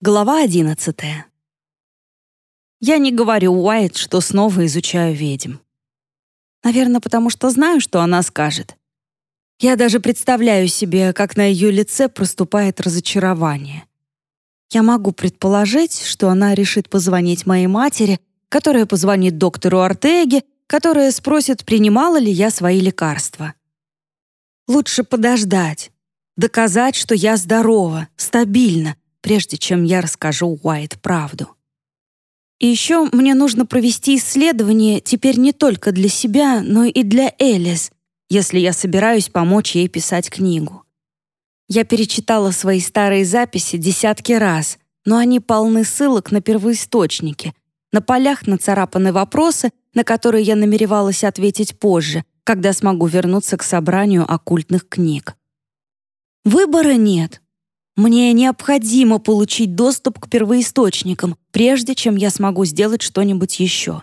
Глава одиннадцатая. Я не говорю Уайт, что снова изучаю ведьм. Наверное, потому что знаю, что она скажет. Я даже представляю себе, как на ее лице проступает разочарование. Я могу предположить, что она решит позвонить моей матери, которая позвонит доктору Артеге, которая спросит, принимала ли я свои лекарства. Лучше подождать, доказать, что я здорова, стабильна, прежде чем я расскажу Уайт правду. И еще мне нужно провести исследование теперь не только для себя, но и для Элис, если я собираюсь помочь ей писать книгу. Я перечитала свои старые записи десятки раз, но они полны ссылок на первоисточники. На полях нацарапаны вопросы, на которые я намеревалась ответить позже, когда смогу вернуться к собранию оккультных книг. Выбора нет. Мне необходимо получить доступ к первоисточникам, прежде чем я смогу сделать что-нибудь еще.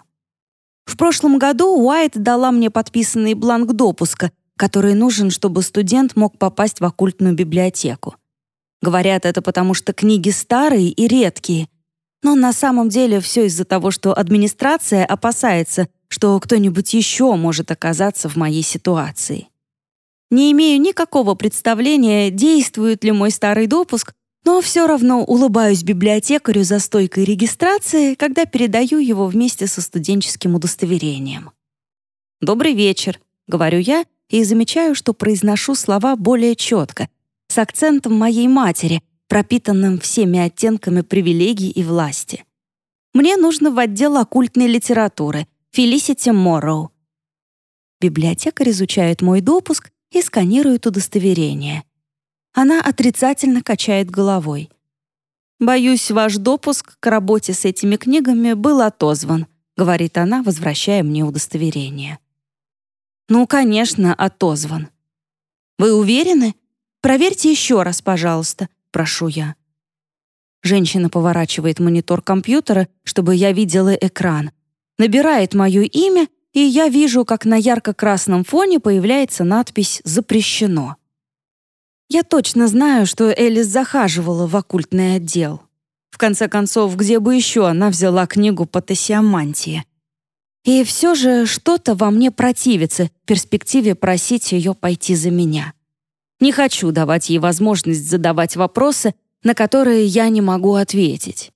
В прошлом году Уайт дала мне подписанный бланк допуска, который нужен, чтобы студент мог попасть в оккультную библиотеку. Говорят это потому, что книги старые и редкие. Но на самом деле все из-за того, что администрация опасается, что кто-нибудь еще может оказаться в моей ситуации. Не имею никакого представления, действует ли мой старый допуск, но все равно улыбаюсь библиотекарю за стойкой регистрации, когда передаю его вместе со студенческим удостоверением. «Добрый вечер», — говорю я и замечаю, что произношу слова более четко, с акцентом моей матери, пропитанным всеми оттенками привилегий и власти. Мне нужно в отдел оккультной литературы, Фелисити Морроу. Библиотекарь изучает мой допуск и сканирует удостоверение. Она отрицательно качает головой. «Боюсь, ваш допуск к работе с этими книгами был отозван», говорит она, возвращая мне удостоверение. «Ну, конечно, отозван». «Вы уверены? Проверьте еще раз, пожалуйста», прошу я. Женщина поворачивает монитор компьютера, чтобы я видела экран. Набирает мое имя и я вижу, как на ярко-красном фоне появляется надпись «Запрещено». Я точно знаю, что Элис захаживала в оккультный отдел. В конце концов, где бы еще она взяла книгу по тессиомантии? И все же что-то во мне противится перспективе просить ее пойти за меня. Не хочу давать ей возможность задавать вопросы, на которые я не могу ответить.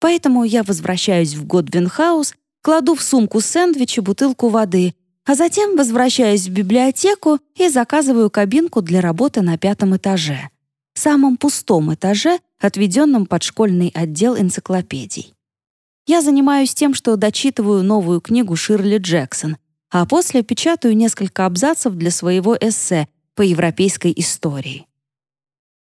Поэтому я возвращаюсь в Годвинхаус кладу в сумку сэндвич и бутылку воды, а затем возвращаюсь в библиотеку и заказываю кабинку для работы на пятом этаже, самом пустом этаже, отведенном под школьный отдел энциклопедий. Я занимаюсь тем, что дочитываю новую книгу Ширли Джексон, а после печатаю несколько абзацев для своего эссе по европейской истории.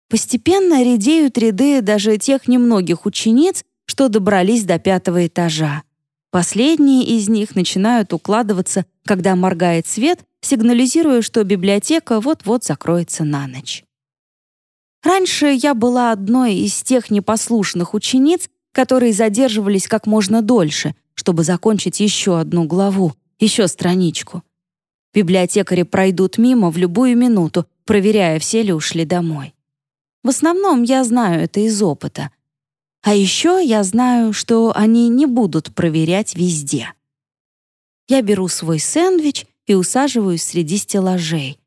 Постепенно редеют ряды даже тех немногих учениц, что добрались до пятого этажа. Последние из них начинают укладываться, когда моргает свет, сигнализируя, что библиотека вот-вот закроется на ночь. Раньше я была одной из тех непослушных учениц, которые задерживались как можно дольше, чтобы закончить еще одну главу, еще страничку. Библиотекари пройдут мимо в любую минуту, проверяя, все ли ушли домой. В основном я знаю это из опыта — а еще я знаю, что они не будут проверять везде. Я беру свой сэндвич и усаживаюсь среди стеллажей.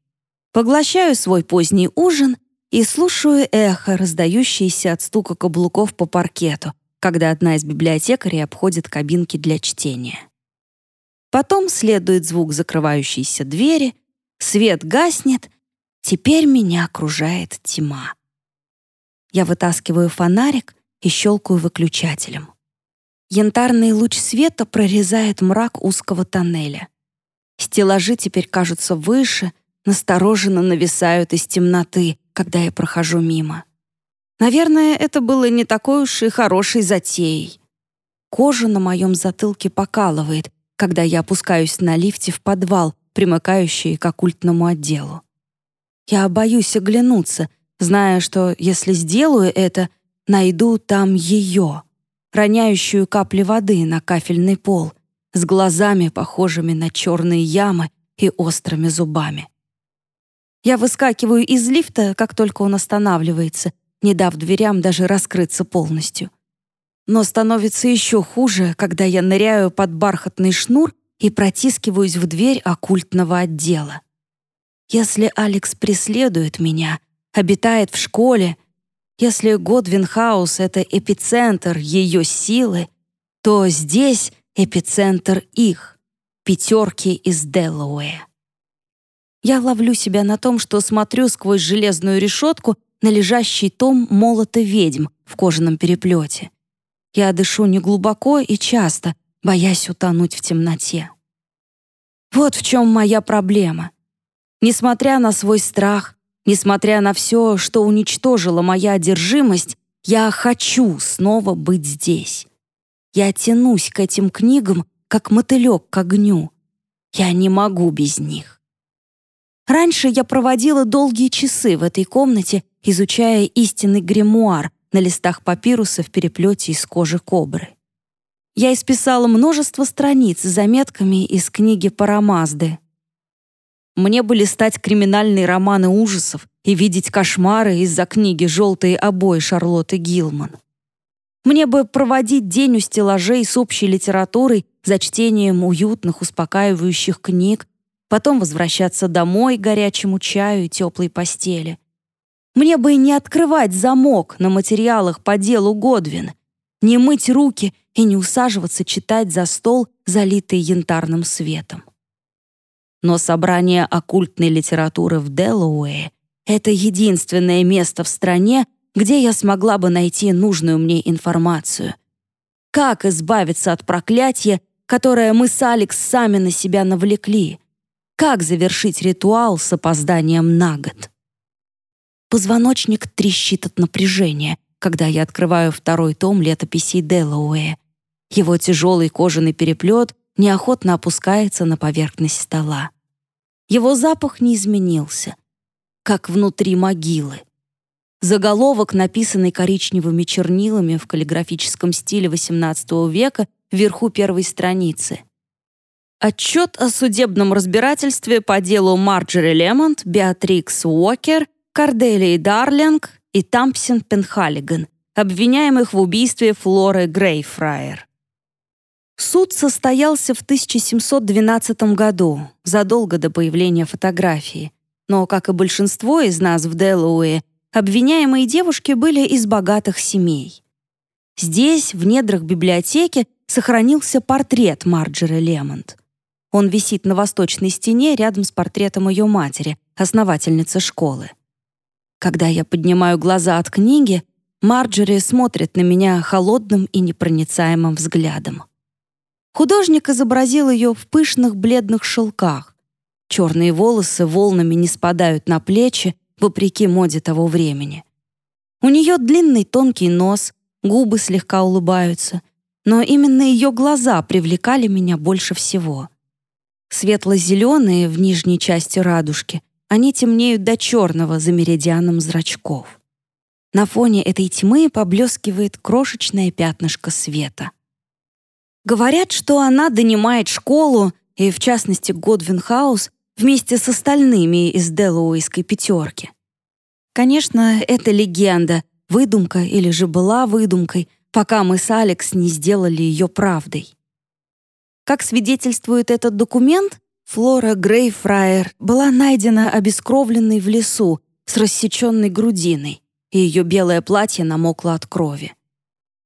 Поглощаю свой поздний ужин и слушаю эхо, раздающееся от стука каблуков по паркету, когда одна из библиотекарей обходит кабинки для чтения. Потом следует звук закрывающейся двери, свет гаснет, теперь меня окружает тьма. Я вытаскиваю фонарик и щелкаю выключателем. Янтарный луч света прорезает мрак узкого тоннеля. Стеллажи теперь кажутся выше, настороженно нависают из темноты, когда я прохожу мимо. Наверное, это было не такой уж и хорошей затеей. Кожа на моем затылке покалывает, когда я опускаюсь на лифте в подвал, примыкающий к оккультному отделу. Я боюсь оглянуться, зная, что если сделаю это, найду там ее, роняющую капли воды на кафельный пол, с глазами, похожими на черные ямы и острыми зубами. Я выскакиваю из лифта, как только он останавливается, не дав дверям даже раскрыться полностью. Но становится еще хуже, когда я ныряю под бархатный шнур и протискиваюсь в дверь оккультного отдела. Если Алекс преследует меня, обитает в школе, если Годвинхаус — это эпицентр ее силы, то здесь эпицентр их, пятерки из Делауэя. Я ловлю себя на том, что смотрю сквозь железную решетку на лежащий том молота ведьм в кожаном переплете. Я дышу неглубоко и часто, боясь утонуть в темноте. Вот в чем моя проблема. Несмотря на свой страх, несмотря на все, что уничтожила моя одержимость, я хочу снова быть здесь. Я тянусь к этим книгам, как мотылек к огню. Я не могу без них. Раньше я проводила долгие часы в этой комнате, изучая истинный гримуар, на листах папируса в переплете из кожи кобры. Я исписала множество страниц с заметками из книги Парамазды. Мне бы листать криминальные романы ужасов и видеть кошмары из-за книги «Желтые обои» Шарлотты Гилман. Мне бы проводить день у стеллажей с общей литературой за чтением уютных, успокаивающих книг, потом возвращаться домой к горячему чаю и теплой постели. Мне бы не открывать замок на материалах по делу Годвин, не мыть руки и не усаживаться читать за стол, залитый янтарным светом. Но собрание оккультной литературы в Делауэе — это единственное место в стране, где я смогла бы найти нужную мне информацию. Как избавиться от проклятия, которое мы с Алекс сами на себя навлекли? Как завершить ритуал с опозданием на год? Позвоночник трещит от напряжения, когда я открываю второй том летописей Делауэя. Его тяжелый кожаный переплет неохотно опускается на поверхность стола. Его запах не изменился, как внутри могилы. Заголовок, написанный коричневыми чернилами в каллиграфическом стиле XVIII века вверху первой страницы. Отчет о судебном разбирательстве по делу Марджери Лемонт, Беатрикс Уокер Корделии Дарлинг и Тампсин Пенхаллиган, обвиняемых в убийстве Флоры Грейфрайер. Суд состоялся в 1712 году, задолго до появления фотографии. Но, как и большинство из нас в Делауэ, обвиняемые девушки были из богатых семей. Здесь, в недрах библиотеки, сохранился портрет Марджери Лемонт. Он висит на восточной стене рядом с портретом ее матери, основательницы школы. Когда я поднимаю глаза от книги, Марджери смотрит на меня холодным и непроницаемым взглядом. Художник изобразил ее в пышных бледных шелках. Черные волосы волнами не спадают на плечи, вопреки моде того времени. У нее длинный тонкий нос, губы слегка улыбаются, но именно ее глаза привлекали меня больше всего. Светло-зеленые в нижней части радужки они темнеют до черного за меридианом зрачков. На фоне этой тьмы поблескивает крошечное пятнышко света. Говорят, что она донимает школу, и, в частности, Годвинхаус, вместе с остальными из Делуэйской пятерки. Конечно, это легенда, выдумка или же была выдумкой, пока мы с Алекс не сделали ее правдой. Как свидетельствует этот документ, Флора Грейфрайер была найдена обескровленной в лесу с рассеченной грудиной, и ее белое платье намокло от крови.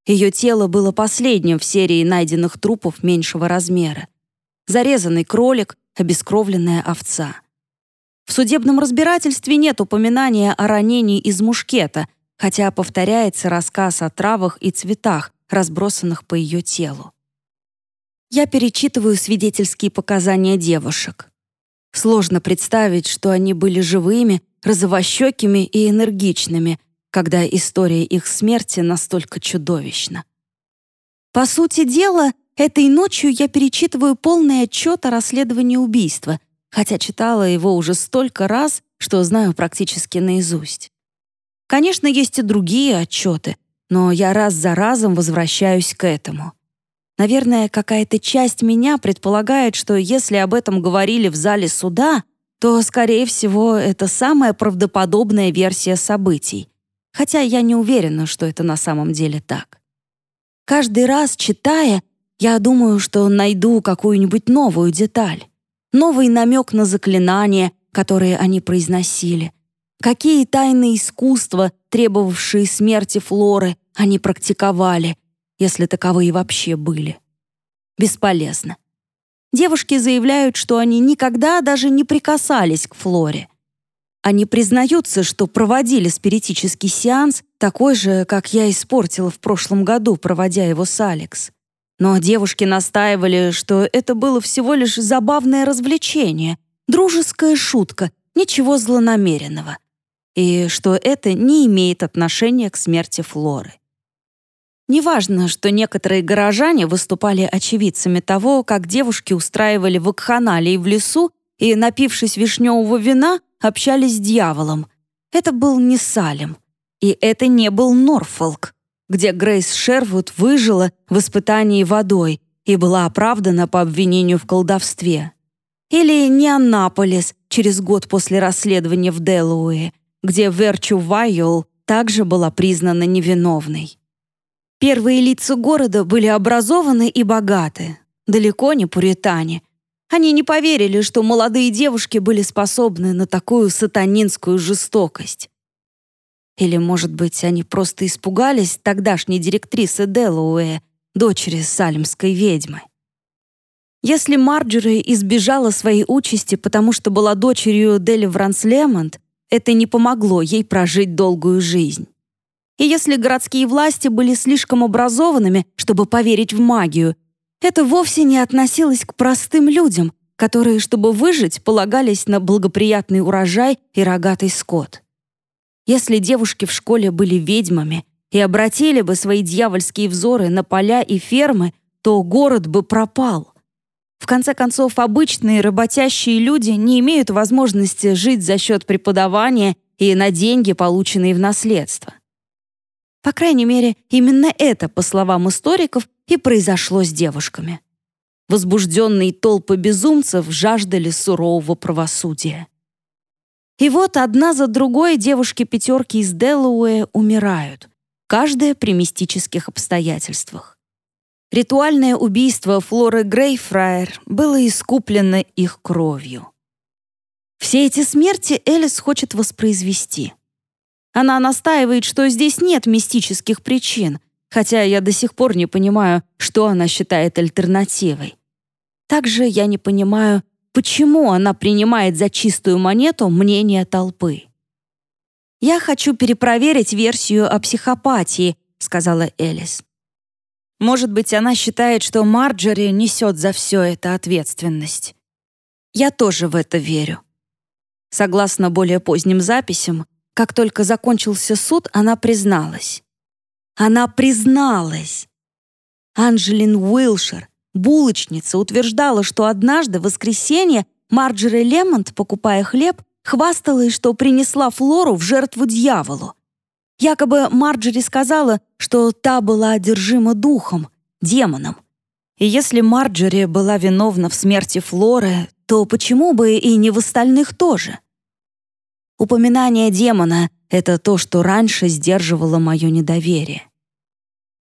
Ее тело было последним в серии найденных трупов меньшего размера. Зарезанный кролик, обескровленная овца. В судебном разбирательстве нет упоминания о ранении из мушкета, хотя повторяется рассказ о травах и цветах, разбросанных по ее телу. Я перечитываю свидетельские показания девушек. Сложно представить, что они были живыми, розовощекими и энергичными, когда история их смерти настолько чудовищна. По сути дела, этой ночью я перечитываю полный отчет о расследовании убийства, хотя читала его уже столько раз, что знаю практически наизусть. Конечно, есть и другие отчеты, но я раз за разом возвращаюсь к этому — Наверное, какая-то часть меня предполагает, что если об этом говорили в зале суда, то, скорее всего, это самая правдоподобная версия событий. Хотя я не уверена, что это на самом деле так. Каждый раз, читая, я думаю, что найду какую-нибудь новую деталь, новый намек на заклинания, которые они произносили, какие тайные искусства, требовавшие смерти Флоры, они практиковали, если таковые вообще были. Бесполезно. Девушки заявляют, что они никогда даже не прикасались к Флоре. Они признаются, что проводили спиритический сеанс, такой же, как я испортила в прошлом году, проводя его с Алекс. Но девушки настаивали, что это было всего лишь забавное развлечение, дружеская шутка, ничего злонамеренного. И что это не имеет отношения к смерти Флоры. Неважно, что некоторые горожане выступали очевидцами того, как девушки устраивали вакханалии в лесу и, напившись вишневого вина, общались с дьяволом. Это был не Салем. И это не был Норфолк, где Грейс Шервуд выжила в испытании водой и была оправдана по обвинению в колдовстве. Или не Аннаполис через год после расследования в Делуэ, где Верчу Вайол также была признана невиновной. Первые лица города были образованы и богаты, далеко не пуритане. Они не поверили, что молодые девушки были способны на такую сатанинскую жестокость. Или, может быть, они просто испугались тогдашней директрисы Делауэ, дочери салемской ведьмы. Если Марджери избежала своей участи, потому что была дочерью Дели Вранслемонт, это не помогло ей прожить долгую жизнь. И если городские власти были слишком образованными, чтобы поверить в магию, это вовсе не относилось к простым людям, которые, чтобы выжить, полагались на благоприятный урожай и рогатый скот. Если девушки в школе были ведьмами и обратили бы свои дьявольские взоры на поля и фермы, то город бы пропал. В конце концов, обычные работящие люди не имеют возможности жить за счет преподавания и на деньги, полученные в наследство. По крайней мере, именно это, по словам историков, и произошло с девушками. Возбужденные толпы безумцев жаждали сурового правосудия. И вот одна за другой девушки-пятерки из Делауэ умирают, каждая при мистических обстоятельствах. Ритуальное убийство Флоры Грейфрайер было искуплено их кровью. Все эти смерти Элис хочет воспроизвести — она настаивает, что здесь нет мистических причин, хотя я до сих пор не понимаю, что она считает альтернативой. Также я не понимаю, почему она принимает за чистую монету мнение толпы. «Я хочу перепроверить версию о психопатии», — сказала Элис. Может быть, она считает, что Марджори несет за все это ответственность. Я тоже в это верю. Согласно более поздним записям, как только закончился суд, она призналась. Она призналась. Анджелин Уилшер, булочница, утверждала, что однажды в воскресенье Марджери Лемонт, покупая хлеб, хвасталась, что принесла Флору в жертву дьяволу. Якобы Марджери сказала, что та была одержима духом, демоном. И если Марджери была виновна в смерти Флоры, то почему бы и не в остальных тоже? Упоминание демона — это то, что раньше сдерживало мое недоверие.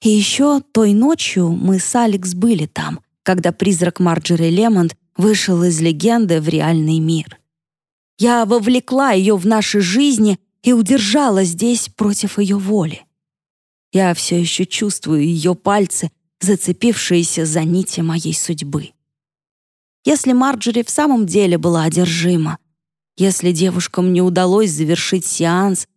И еще той ночью мы с Алекс были там, когда призрак Марджери Лемонт вышел из легенды в реальный мир. Я вовлекла ее в наши жизни и удержала здесь против ее воли. Я все еще чувствую ее пальцы, зацепившиеся за нити моей судьбы. Если Марджери в самом деле была одержима, если девушкам не удалось завершить сеанс,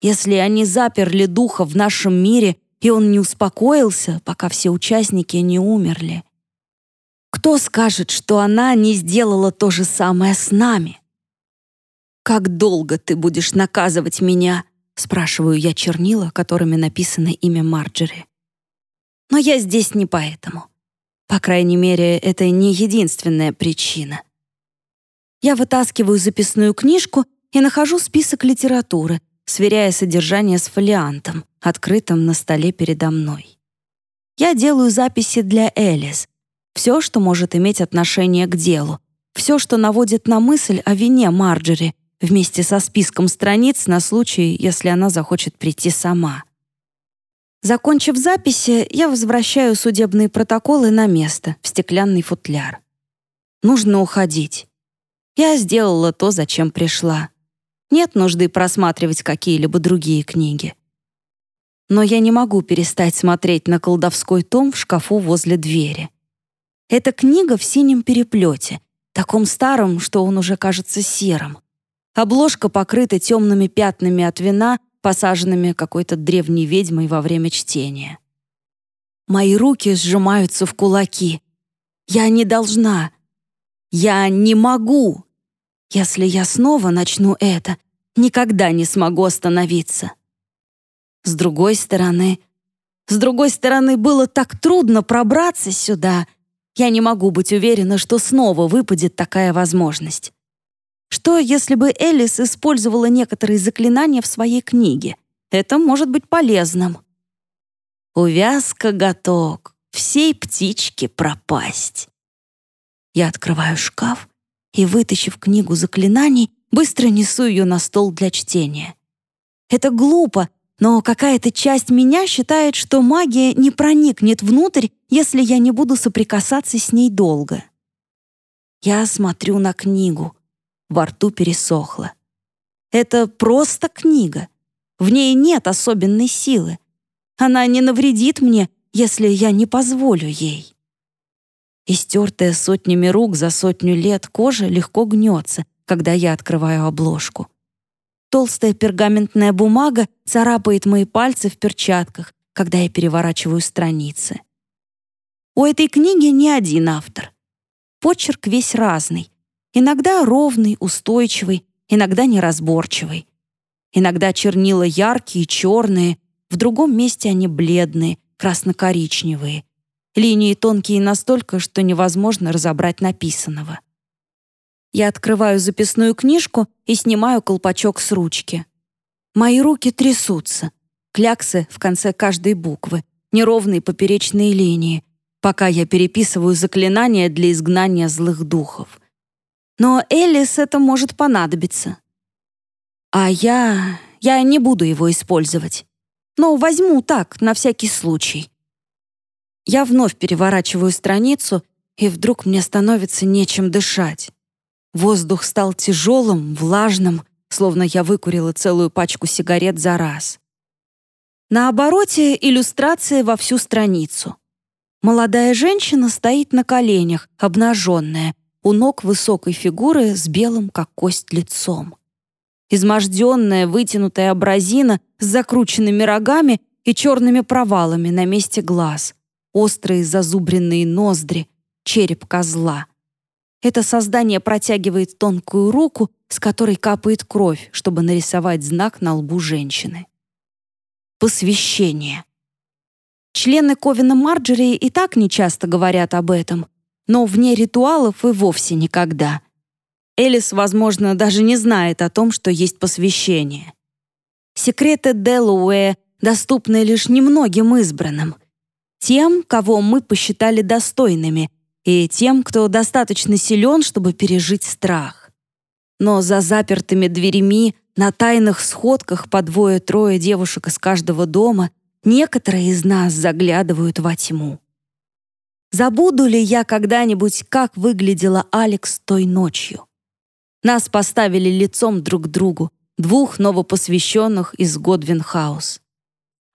если они заперли духа в нашем мире, и он не успокоился, пока все участники не умерли. Кто скажет, что она не сделала то же самое с нами? «Как долго ты будешь наказывать меня?» спрашиваю я чернила, которыми написано имя Марджери. Но я здесь не поэтому. По крайней мере, это не единственная причина. Я вытаскиваю записную книжку и нахожу список литературы, сверяя содержание с фолиантом, открытым на столе передо мной. Я делаю записи для Элис. Все, что может иметь отношение к делу. Все, что наводит на мысль о вине Марджери, вместе со списком страниц на случай, если она захочет прийти сама. Закончив записи, я возвращаю судебные протоколы на место, в стеклянный футляр. Нужно уходить. Я сделала то, зачем пришла. Нет нужды просматривать какие-либо другие книги. Но я не могу перестать смотреть на колдовской том в шкафу возле двери. Эта книга в синем переплете, таком старом, что он уже кажется серым. Обложка покрыта темными пятнами от вина посаженными какой-то древней ведьмой во время чтения. Мои руки сжимаются в кулаки. Я не должна. Я не могу. Если я снова начну это, никогда не смогу остановиться. С другой стороны, с другой стороны, было так трудно пробраться сюда. Я не могу быть уверена, что снова выпадет такая возможность. Что, если бы Элис использовала некоторые заклинания в своей книге? Это может быть полезным. Увязка готок, всей птичке пропасть. Я открываю шкаф и, вытащив книгу заклинаний, быстро несу ее на стол для чтения. Это глупо, но какая-то часть меня считает, что магия не проникнет внутрь, если я не буду соприкасаться с ней долго. Я смотрю на книгу — во рту пересохло. Это просто книга. В ней нет особенной силы. Она не навредит мне, если я не позволю ей. Истертая сотнями рук за сотню лет кожа легко гнется, когда я открываю обложку. Толстая пергаментная бумага царапает мои пальцы в перчатках, когда я переворачиваю страницы. У этой книги не один автор. Почерк весь разный, Иногда ровный, устойчивый, иногда неразборчивый. Иногда чернила яркие, черные, в другом месте они бледные, красно-коричневые. Линии тонкие настолько, что невозможно разобрать написанного. Я открываю записную книжку и снимаю колпачок с ручки. Мои руки трясутся. Кляксы в конце каждой буквы, неровные поперечные линии, пока я переписываю заклинания для изгнания злых духов — но Элис это может понадобиться. А я... я не буду его использовать. Но возьму так, на всякий случай. Я вновь переворачиваю страницу, и вдруг мне становится нечем дышать. Воздух стал тяжелым, влажным, словно я выкурила целую пачку сигарет за раз. На обороте иллюстрация во всю страницу. Молодая женщина стоит на коленях, обнаженная, у ног высокой фигуры с белым, как кость, лицом. Изможденная, вытянутая абразина с закрученными рогами и черными провалами на месте глаз, острые зазубренные ноздри, череп козла. Это создание протягивает тонкую руку, с которой капает кровь, чтобы нарисовать знак на лбу женщины. Посвящение. Члены Ковина Марджери и так нечасто говорят об этом — но вне ритуалов и вовсе никогда. Элис, возможно, даже не знает о том, что есть посвящение. Секреты Делуэ доступны лишь немногим избранным. Тем, кого мы посчитали достойными, и тем, кто достаточно силен, чтобы пережить страх. Но за запертыми дверями, на тайных сходках по двое-трое девушек из каждого дома, некоторые из нас заглядывают во тьму. Забуду ли я когда-нибудь, как выглядела Алекс той ночью? Нас поставили лицом друг к другу, двух новопосвященных из Годвин-хаус.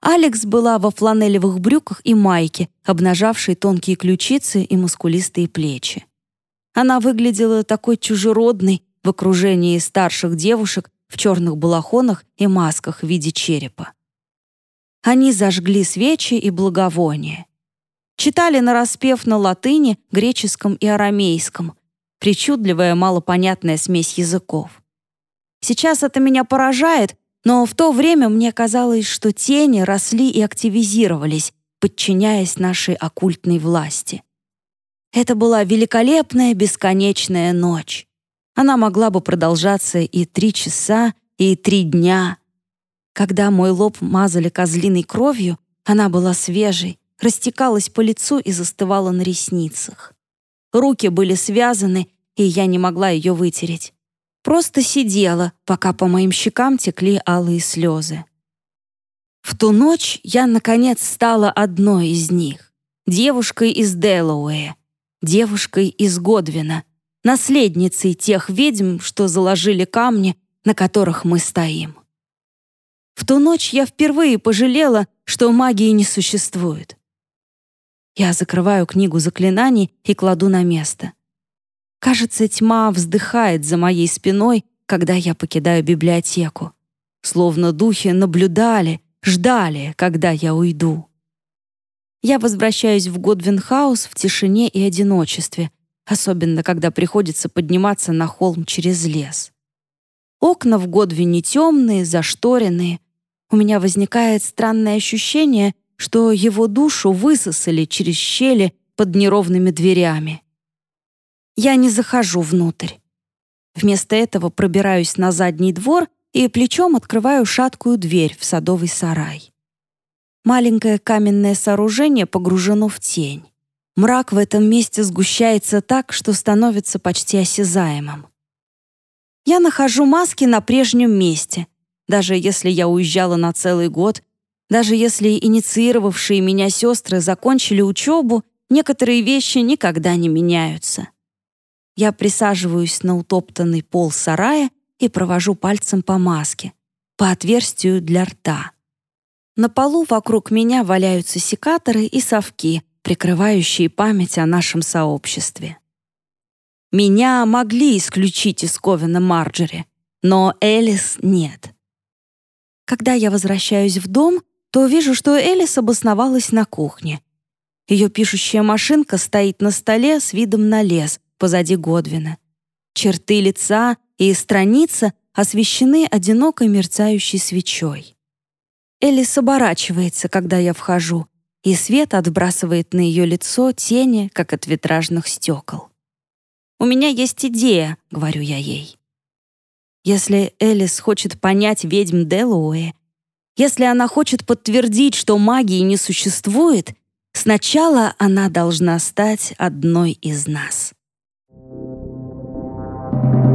Алекс была во фланелевых брюках и майке, обнажавшей тонкие ключицы и мускулистые плечи. Она выглядела такой чужеродной в окружении старших девушек в черных балахонах и масках в виде черепа. Они зажгли свечи и благовония. Читали нараспев на латыни, греческом и арамейском. Причудливая, малопонятная смесь языков. Сейчас это меня поражает, но в то время мне казалось, что тени росли и активизировались, подчиняясь нашей оккультной власти. Это была великолепная бесконечная ночь. Она могла бы продолжаться и три часа, и три дня. Когда мой лоб мазали козлиной кровью, она была свежей, растекалась по лицу и застывала на ресницах. Руки были связаны, и я не могла ее вытереть. Просто сидела, пока по моим щекам текли алые слезы. В ту ночь я, наконец, стала одной из них, девушкой из Делауэя, девушкой из Годвина, наследницей тех ведьм, что заложили камни, на которых мы стоим. В ту ночь я впервые пожалела, что магии не существует. Я закрываю книгу заклинаний и кладу на место. Кажется, тьма вздыхает за моей спиной, когда я покидаю библиотеку. Словно духи наблюдали, ждали, когда я уйду. Я возвращаюсь в Годвинхаус в тишине и одиночестве, особенно когда приходится подниматься на холм через лес. Окна в Годвине темные, зашторенные. У меня возникает странное ощущение, что его душу высосали через щели под неровными дверями. Я не захожу внутрь. Вместо этого пробираюсь на задний двор и плечом открываю шаткую дверь в садовый сарай. Маленькое каменное сооружение погружено в тень. Мрак в этом месте сгущается так, что становится почти осязаемым. Я нахожу маски на прежнем месте, даже если я уезжала на целый год, даже если инициировавшие меня сестры закончили учебу, некоторые вещи никогда не меняются. Я присаживаюсь на утоптанный пол сарая и провожу пальцем по маске, по отверстию для рта. На полу вокруг меня валяются секаторы и совки, прикрывающие память о нашем сообществе. Меня могли исключить из Ковена Марджери, но Элис нет. Когда я возвращаюсь в дом, то вижу, что Элис обосновалась на кухне. Ее пишущая машинка стоит на столе с видом на лес, позади Годвина. Черты лица и страница освещены одинокой мерцающей свечой. Элис оборачивается, когда я вхожу, и свет отбрасывает на ее лицо тени, как от витражных стекол. «У меня есть идея», — говорю я ей. Если Элис хочет понять ведьм Делуэ, если она хочет подтвердить, что магии не существует, сначала она должна стать одной из нас. Thank you.